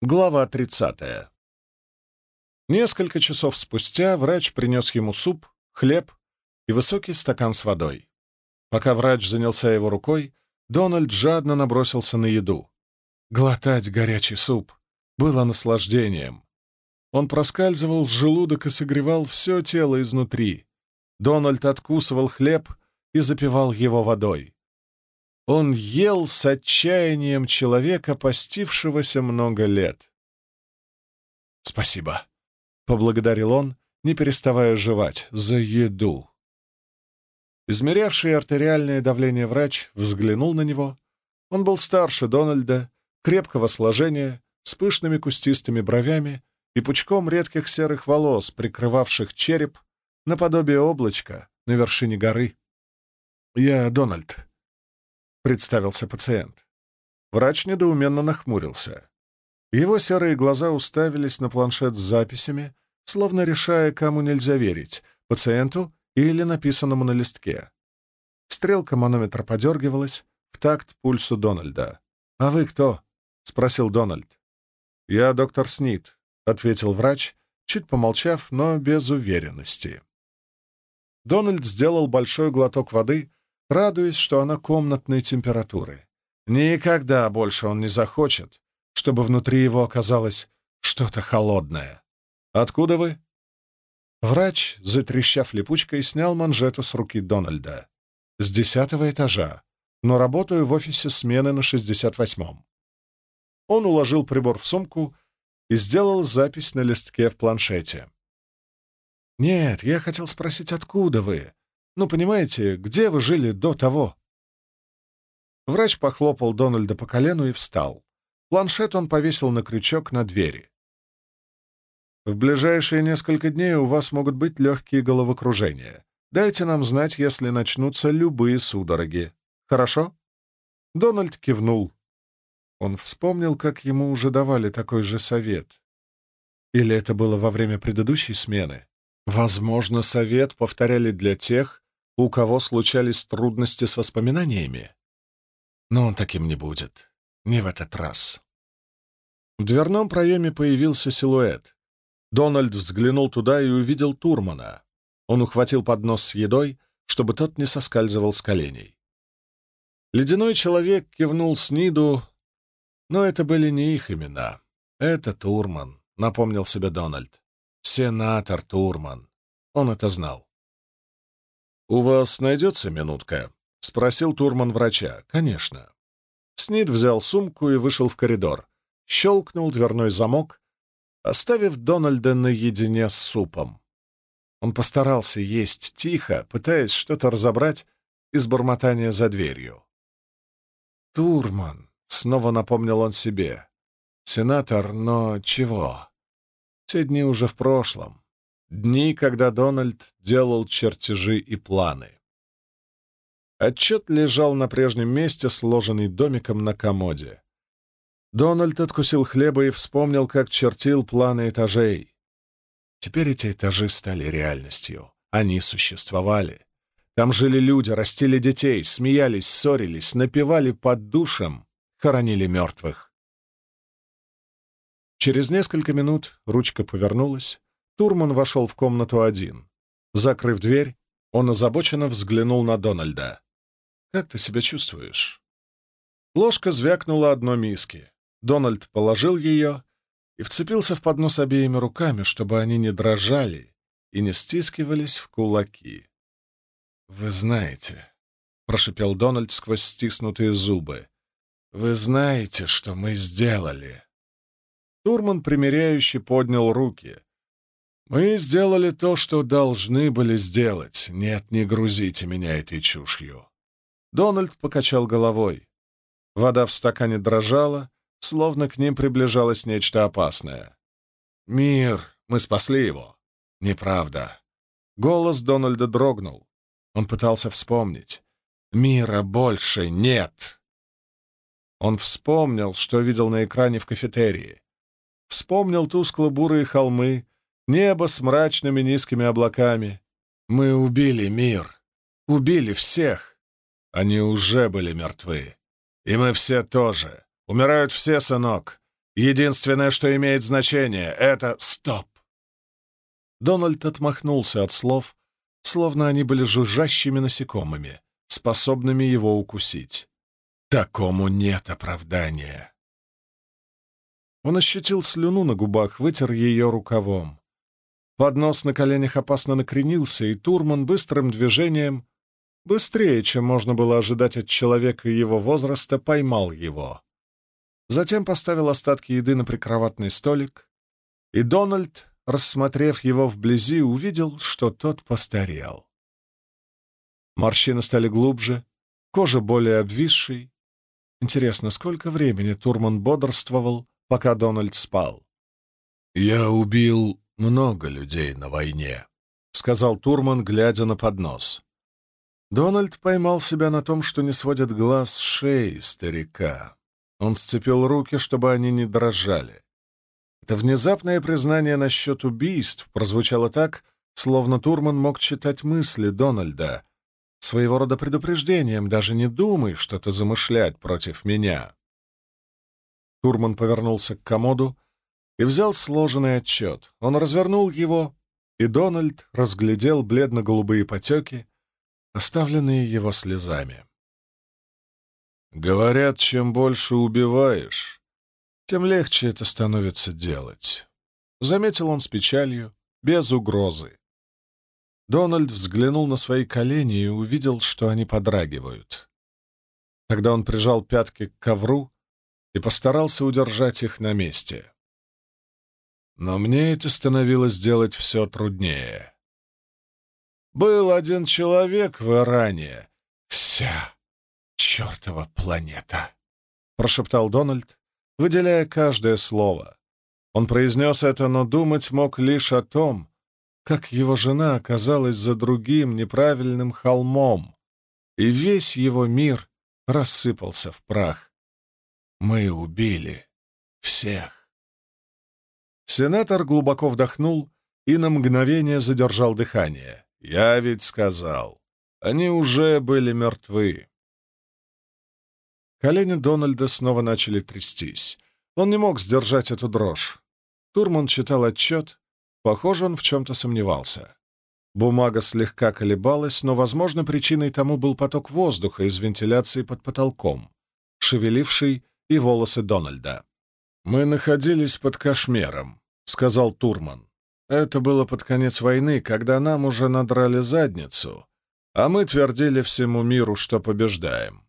Глава 30. Несколько часов спустя врач принес ему суп, хлеб и высокий стакан с водой. Пока врач занялся его рукой, Дональд жадно набросился на еду. Глотать горячий суп было наслаждением. Он проскальзывал в желудок и согревал все тело изнутри. Дональд откусывал хлеб и запивал его водой. Он ел с отчаянием человека, постившегося много лет. «Спасибо», — поблагодарил он, не переставая жевать, за еду. Измерявший артериальное давление врач взглянул на него. Он был старше Дональда, крепкого сложения, с пышными кустистыми бровями и пучком редких серых волос, прикрывавших череп, наподобие облачка на вершине горы. «Я Дональд», представился пациент. Врач недоуменно нахмурился. Его серые глаза уставились на планшет с записями, словно решая, кому нельзя верить — пациенту или написанному на листке. Стрелка манометра подергивалась в такт пульсу Дональда. «А вы кто?» — спросил Дональд. «Я доктор Снит», — ответил врач, чуть помолчав, но без уверенности. Дональд сделал большой глоток воды радуясь, что она комнатной температуры. Никогда больше он не захочет, чтобы внутри его оказалось что-то холодное. «Откуда вы?» Врач, затрещав липучкой, снял манжету с руки Дональда. «С десятого этажа, но работаю в офисе смены на шестьдесят восьмом». Он уложил прибор в сумку и сделал запись на листке в планшете. «Нет, я хотел спросить, откуда вы?» Ну, понимаете, где вы жили до того?» Врач похлопал Дональда по колену и встал. Планшет он повесил на крючок на двери. «В ближайшие несколько дней у вас могут быть легкие головокружения. Дайте нам знать, если начнутся любые судороги. Хорошо?» Дональд кивнул. Он вспомнил, как ему уже давали такой же совет. Или это было во время предыдущей смены? Возможно, совет повторяли для тех, у кого случались трудности с воспоминаниями. Но он таким не будет. Не в этот раз. В дверном проеме появился силуэт. Дональд взглянул туда и увидел Турмана. Он ухватил поднос с едой, чтобы тот не соскальзывал с коленей. Ледяной человек кивнул Сниду, но это были не их имена. Это Турман, напомнил себе Дональд. Сенатор Турман. Он это знал. «У вас найдется минутка?» — спросил Турман врача. «Конечно». Снит взял сумку и вышел в коридор. Щелкнул дверной замок, оставив Дональда наедине с супом. Он постарался есть тихо, пытаясь что-то разобрать из бормотания за дверью. «Турман», — снова напомнил он себе. «Сенатор, но чего? Те дни уже в прошлом. Дни, когда Дональд делал чертежи и планы. Отчет лежал на прежнем месте, сложенный домиком на комоде. Дональд откусил хлеба и вспомнил, как чертил планы этажей. Теперь эти этажи стали реальностью. Они существовали. Там жили люди, растили детей, смеялись, ссорились, напевали под душем, хоронили мертвых. Через несколько минут ручка повернулась, Турман вошел в комнату один. Закрыв дверь, он озабоченно взглянул на Дональда. «Как ты себя чувствуешь?» Ложка звякнула одно миски. Дональд положил ее и вцепился в поднос обеими руками, чтобы они не дрожали и не стискивались в кулаки. «Вы знаете», — прошипел Дональд сквозь стиснутые зубы, — «вы знаете, что мы сделали». Турман примиряюще поднял руки — «Мы сделали то, что должны были сделать. Нет, не грузите меня этой чушью». Дональд покачал головой. Вода в стакане дрожала, словно к ним приближалось нечто опасное. «Мир! Мы спасли его!» «Неправда!» Голос Дональда дрогнул. Он пытался вспомнить. «Мира больше нет!» Он вспомнил, что видел на экране в кафетерии. Вспомнил тускло-бурые холмы, Небо с мрачными низкими облаками. Мы убили мир. Убили всех. Они уже были мертвы. И мы все тоже. Умирают все, сынок. Единственное, что имеет значение, — это стоп!» Дональд отмахнулся от слов, словно они были жужжащими насекомыми, способными его укусить. Такому нет оправдания. Он ощутил слюну на губах, вытер ее рукавом. Поднос на коленях опасно накренился, и Турман быстрым движением, быстрее, чем можно было ожидать от человека его возраста, поймал его. Затем поставил остатки еды на прикроватный столик, и Дональд, рассмотрев его вблизи, увидел, что тот постарел. Морщины стали глубже, кожа более обвисшей. Интересно, сколько времени Турман бодрствовал, пока Дональд спал? «Я убил много людей на войне», — сказал Турман, глядя на поднос. Дональд поймал себя на том, что не сводит глаз с шеи старика. Он сцепил руки, чтобы они не дрожали. Это внезапное признание насчет убийств прозвучало так, словно Турман мог читать мысли Дональда, своего рода предупреждением, даже не думай что-то замышлять против меня. Турман повернулся к комоду и взял сложенный отчет. Он развернул его, и Дональд разглядел бледно-голубые потеки, оставленные его слезами. «Говорят, чем больше убиваешь, тем легче это становится делать», — заметил он с печалью, без угрозы. Дональд взглянул на свои колени и увидел, что они подрагивают. Тогда он прижал пятки к ковру и постарался удержать их на месте. Но мне это становилось делать все труднее. Был один человек в Иране. Вся чертова планета, — прошептал Дональд, выделяя каждое слово. Он произнес это, но думать мог лишь о том, как его жена оказалась за другим неправильным холмом, и весь его мир рассыпался в прах. Мы убили всех. Сенатор глубоко вдохнул и на мгновение задержал дыхание. «Я ведь сказал, они уже были мертвы». Колени Дональда снова начали трястись. Он не мог сдержать эту дрожь. Турман читал отчет, Похоже, он в чем-то сомневался. Бумага слегка колебалась, но, возможно, причиной тому был поток воздуха из вентиляции под потолком, шевеливший и волосы Дональда. «Мы находились под Кашмером», — сказал Турман. «Это было под конец войны, когда нам уже надрали задницу, а мы твердили всему миру, что побеждаем.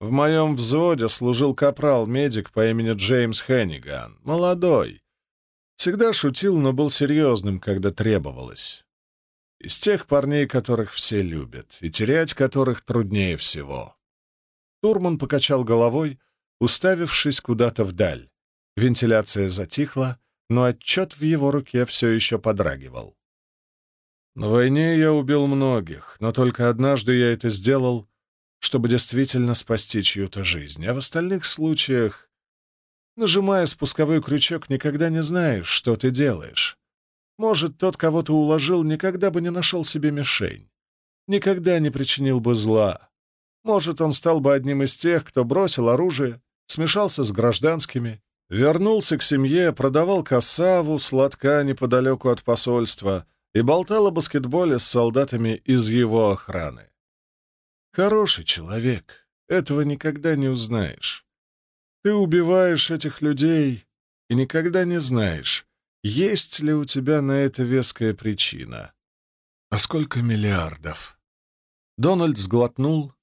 В моем взводе служил капрал-медик по имени Джеймс Хенниган, молодой, Всегда шутил, но был серьезным, когда требовалось. Из тех парней, которых все любят, и терять которых труднее всего. Турман покачал головой, уставившись куда-то вдаль. Вентиляция затихла, но отчет в его руке все еще подрагивал. На войне я убил многих, но только однажды я это сделал, чтобы действительно спасти чью-то жизнь, а в остальных случаях Нажимая спусковой крючок, никогда не знаешь, что ты делаешь. Может, тот, кого ты уложил, никогда бы не нашел себе мишень, никогда не причинил бы зла. Может, он стал бы одним из тех, кто бросил оружие, смешался с гражданскими, вернулся к семье, продавал кассаву, сладка неподалеку от посольства и болтал о баскетболе с солдатами из его охраны. Хороший человек, этого никогда не узнаешь. Ты убиваешь этих людей и никогда не знаешь, есть ли у тебя на это веская причина. А сколько миллиардов? Дональд сглотнул,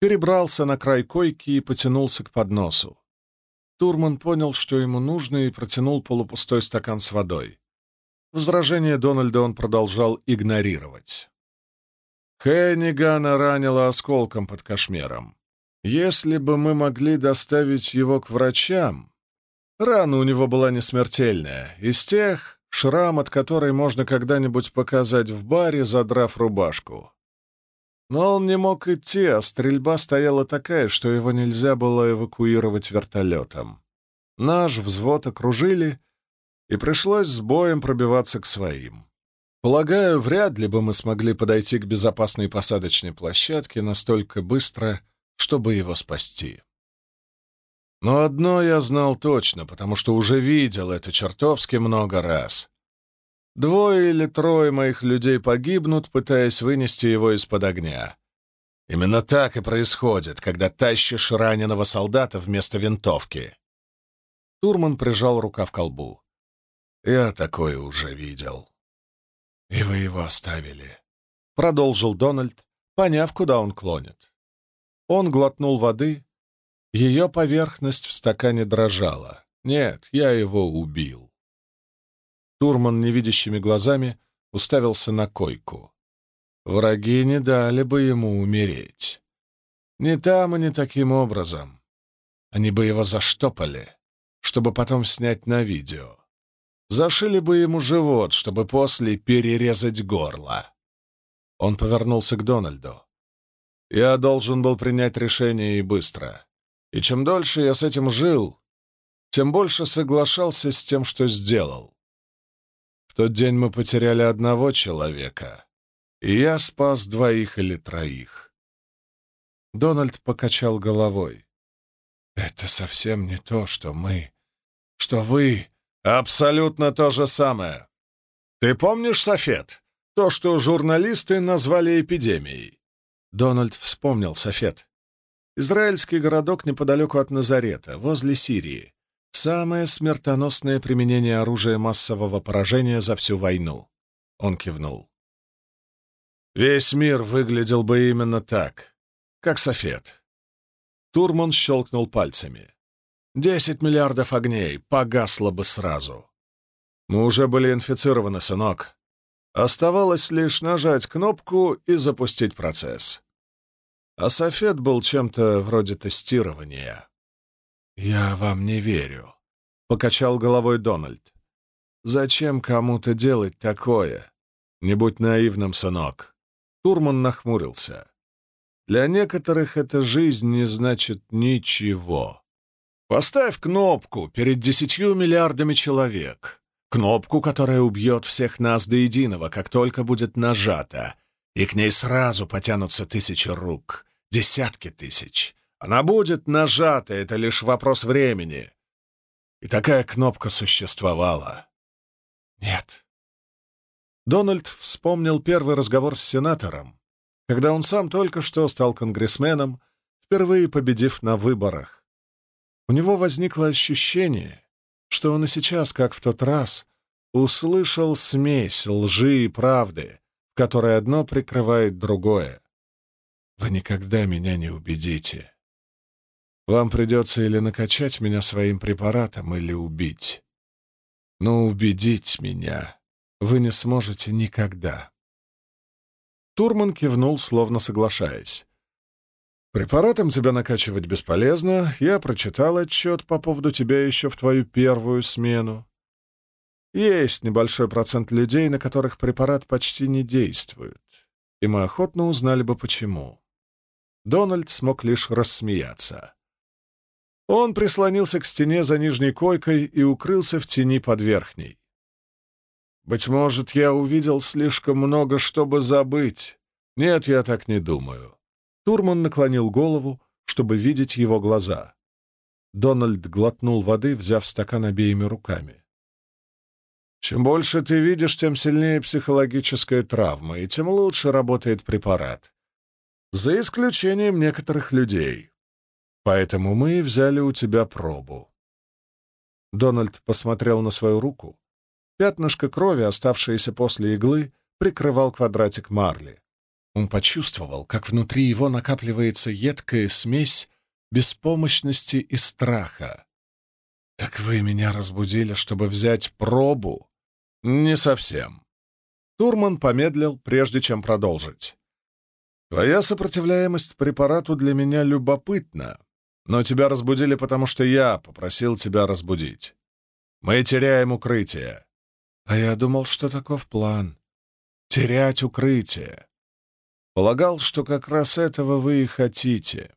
перебрался на край койки и потянулся к подносу. Турман понял, что ему нужно, и протянул полупустой стакан с водой. Возражение Дональда он продолжал игнорировать. Хеннигана ранила осколком под кошмером. Если бы мы могли доставить его к врачам... Рана у него была не смертельная, из тех, шрам от которой можно когда-нибудь показать в баре, задрав рубашку. Но он не мог идти, а стрельба стояла такая, что его нельзя было эвакуировать вертолетом. Наш взвод окружили, и пришлось с боем пробиваться к своим. Полагаю, вряд ли бы мы смогли подойти к безопасной посадочной площадке настолько быстро, чтобы его спасти. Но одно я знал точно, потому что уже видел это чертовски много раз. Двое или трое моих людей погибнут, пытаясь вынести его из-под огня. Именно так и происходит, когда тащишь раненого солдата вместо винтовки. Турман прижал рука в колбу. Я такое уже видел. «И вы его оставили», — продолжил Дональд, поняв, куда он клонит. Он глотнул воды. Ее поверхность в стакане дрожала. «Нет, я его убил». Турман невидящими глазами уставился на койку. Враги не дали бы ему умереть. Не там и не таким образом. Они бы его заштопали, чтобы потом снять на видео. Зашили бы ему живот, чтобы после перерезать горло. Он повернулся к Дональду. Я должен был принять решение и быстро. И чем дольше я с этим жил, тем больше соглашался с тем, что сделал. Тот день мы потеряли одного человека, и я спас двоих или троих. Дональд покачал головой. «Это совсем не то, что мы, что вы Абсолютно то же самое. Ты помнишь Софет? То, что журналисты назвали эпидемией. Дональд вспомнил Софет. Израильский городок неподалеку от Назарета, возле Сирии. Самое смертоносное применение оружия массового поражения за всю войну. Он кивнул. Весь мир выглядел бы именно так, как Софет. Турман щелкнул пальцами. Десять миллиардов огней погасло бы сразу. Мы уже были инфицированы, сынок. Оставалось лишь нажать кнопку и запустить процесс. А Софет был чем-то вроде тестирования. «Я вам не верю», — покачал головой Дональд. «Зачем кому-то делать такое? Не будь наивным, сынок». Турман нахмурился. «Для некоторых эта жизнь не значит ничего. Поставь кнопку перед десятью миллиардами человек. Кнопку, которая убьет всех нас до единого, как только будет нажата. И к ней сразу потянутся тысячи рук, десятки тысяч. Она будет нажата, это лишь вопрос времени. И такая кнопка существовала. Нет. Дональд вспомнил первый разговор с сенатором, когда он сам только что стал конгрессменом, впервые победив на выборах. У него возникло ощущение, что он и сейчас, как в тот раз, услышал смесь лжи и правды, в которой одно прикрывает другое. Вы никогда меня не убедите. Вам придется или накачать меня своим препаратом, или убить. Но убедить меня вы не сможете никогда. Турман кивнул, словно соглашаясь. Препаратом тебя накачивать бесполезно. Я прочитал отчет по поводу тебя еще в твою первую смену. Есть небольшой процент людей, на которых препарат почти не действует. И мы охотно узнали бы, почему. Дональд смог лишь рассмеяться. Он прислонился к стене за нижней койкой и укрылся в тени под верхней. «Быть может, я увидел слишком много, чтобы забыть. Нет, я так не думаю. Турман наклонил голову, чтобы видеть его глаза. Дональд глотнул воды, взяв стакан обеими руками. «Чем больше ты видишь, тем сильнее психологическая травма, и тем лучше работает препарат. За исключением некоторых людей. Поэтому мы взяли у тебя пробу». Дональд посмотрел на свою руку. Пятнышко крови, оставшееся после иглы, прикрывал квадратик марли. Он почувствовал, как внутри его накапливается едкая смесь беспомощности и страха. «Так вы меня разбудили, чтобы взять пробу?» «Не совсем». Турман помедлил, прежде чем продолжить. «Твоя сопротивляемость препарату для меня любопытна, но тебя разбудили, потому что я попросил тебя разбудить. Мы теряем укрытие». «А я думал, что таков план. Терять укрытие. Полагал, что как раз этого вы и хотите.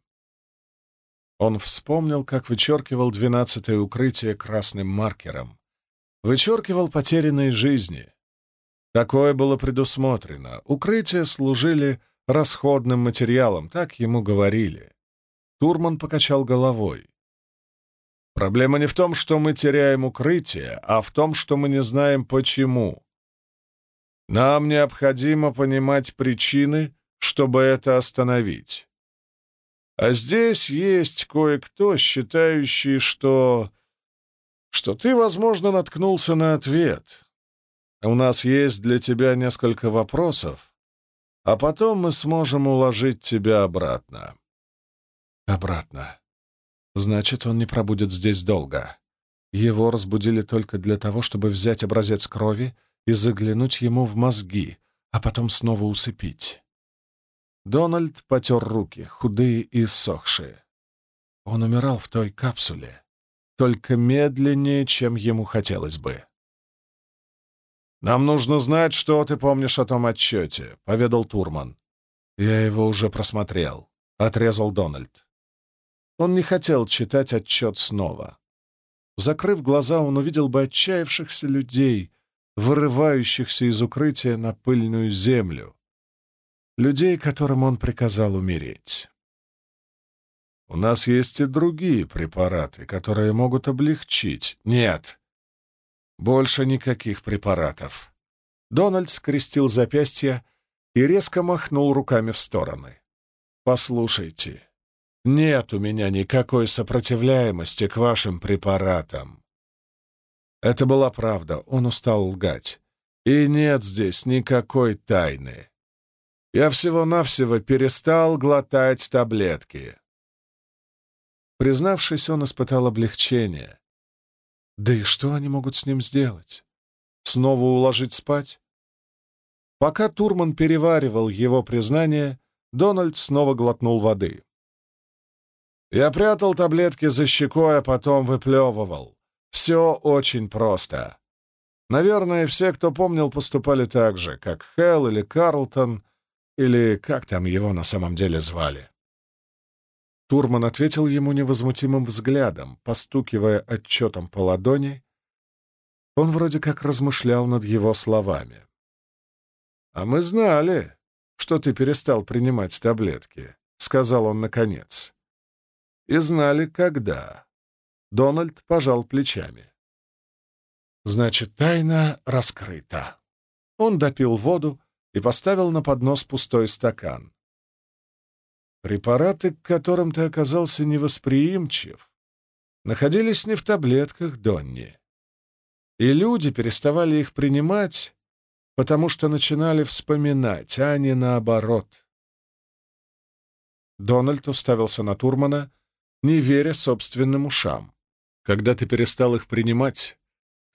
Он вспомнил, как вычеркивал двенадцатое укрытие красным маркером. Вычеркивал потерянные жизни. Такое было предусмотрено. Укрытия служили расходным материалом, так ему говорили. Турман покачал головой. Проблема не в том, что мы теряем укрытие, а в том, что мы не знаем почему. Нам необходимо понимать причины, чтобы это остановить. А здесь есть кое-кто, считающий, что... что ты, возможно, наткнулся на ответ. У нас есть для тебя несколько вопросов, а потом мы сможем уложить тебя обратно. Обратно. Значит, он не пробудет здесь долго. Его разбудили только для того, чтобы взять образец крови и заглянуть ему в мозги, а потом снова усыпить. Дональд потер руки, худые и сохшие. Он умирал в той капсуле, только медленнее, чем ему хотелось бы. «Нам нужно знать, что ты помнишь о том отчете», — поведал Турман. «Я его уже просмотрел», — отрезал Дональд. Он не хотел читать отчет снова. Закрыв глаза, он увидел бы отчаявшихся людей, вырывающихся из укрытия на пыльную землю, людей, которым он приказал умереть. «У нас есть и другие препараты, которые могут облегчить...» «Нет!» Больше никаких препаратов. Дональд скрестил запястья и резко махнул руками в стороны. «Послушайте, нет у меня никакой сопротивляемости к вашим препаратам». Это была правда, он устал лгать. И нет здесь никакой тайны. Я всего-навсего перестал глотать таблетки. Признавшись, он испытал облегчение. Да и что они могут с ним сделать? Снова уложить спать? Пока Турман переваривал его признание, Дональд снова глотнул воды. Я прятал таблетки за щекой, а потом выплевывал. Все очень просто. Наверное, все, кто помнил, поступали так же, как Хелл или Карлтон, или как там его на самом деле звали. Турман ответил ему невозмутимым взглядом, постукивая отчетом по ладони. Он вроде как размышлял над его словами. «А мы знали, что ты перестал принимать таблетки», — сказал он наконец. «И знали, когда». Дональд пожал плечами. «Значит, тайна раскрыта». Он допил воду и поставил на поднос пустой стакан. Препараты, к которым ты оказался невосприимчив, находились не в таблетках Донни. И люди переставали их принимать, потому что начинали вспоминать, а не наоборот. Дональд уставился на Турмана, не веря собственным ушам. Когда ты перестал их принимать,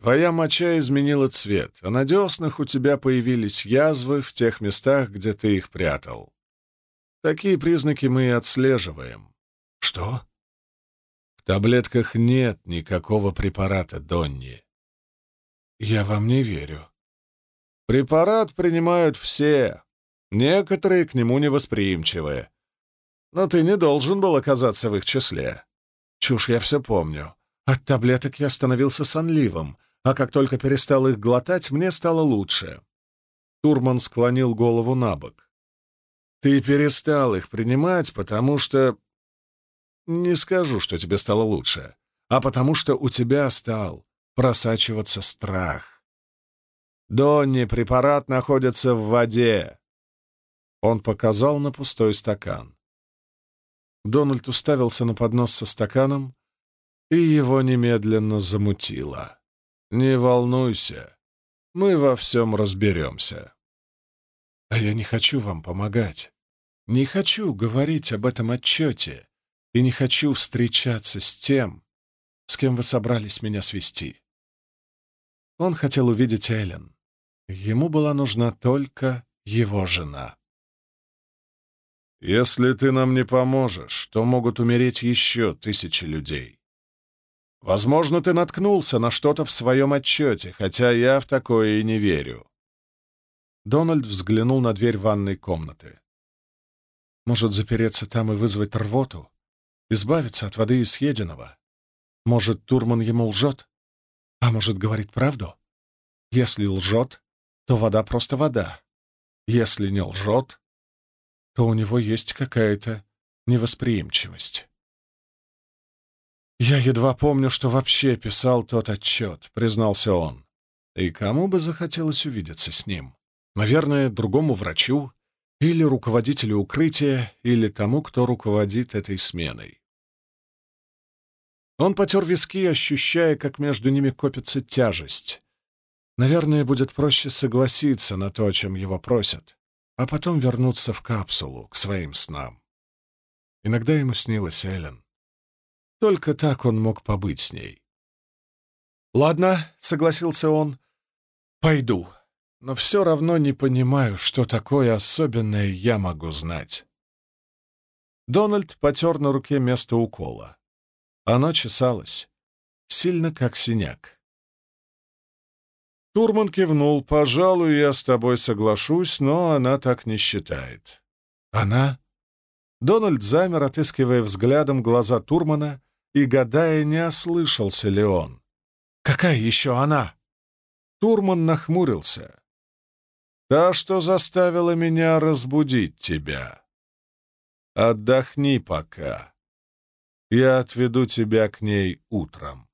твоя моча изменила цвет, а на деснах у тебя появились язвы в тех местах, где ты их прятал. Такие признаки мы и отслеживаем. Что? В таблетках нет никакого препарата, Донни. Я вам не верю. Препарат принимают все. Некоторые к нему невосприимчивые. Но ты не должен был оказаться в их числе. Чушь, я все помню. От таблеток я становился сонливым, а как только перестал их глотать, мне стало лучше. Турман склонил голову на бок. Ты перестал их принимать, потому что... Не скажу, что тебе стало лучше, а потому что у тебя стал просачиваться страх. Донни, препарат находится в воде. Он показал на пустой стакан. Дональд уставился на поднос со стаканом, и его немедленно замутило. «Не волнуйся, мы во всем разберемся». А я не хочу вам помогать. Не хочу говорить об этом отчете и не хочу встречаться с тем, с кем вы собрались меня свести. Он хотел увидеть Эллен. Ему была нужна только его жена. «Если ты нам не поможешь, то могут умереть еще тысячи людей. Возможно, ты наткнулся на что-то в своем отчете, хотя я в такое и не верю. Дональд взглянул на дверь ванной комнаты. Может, запереться там и вызвать рвоту? Избавиться от воды и съеденного? Может, Турман ему лжет? А может, говорит правду? Если лжет, то вода просто вода. Если не лжет, то у него есть какая-то невосприимчивость. «Я едва помню, что вообще писал тот отчет», — признался он. «И кому бы захотелось увидеться с ним? Наверное, другому врачу или руководителю укрытия, или тому, кто руководит этой сменой». Он потер виски, ощущая, как между ними копится тяжесть. Наверное, будет проще согласиться на то, о чем его просят, а потом вернуться в капсулу, к своим снам. Иногда ему снилась Эллен. Только так он мог побыть с ней. «Ладно», — согласился он, — «пойду, но все равно не понимаю, что такое особенное я могу знать». Дональд потер на руке место укола. Оно чесалось, сильно как синяк. Турман кивнул. «Пожалуй, я с тобой соглашусь, но она так не считает». «Она?» Дональд замер, отыскивая взглядом глаза Турмана и гадая, не ослышался ли он. «Какая еще она?» Турман нахмурился. «Та, что заставила меня разбудить тебя. Отдохни пока. Я отведу тебя к ней утром».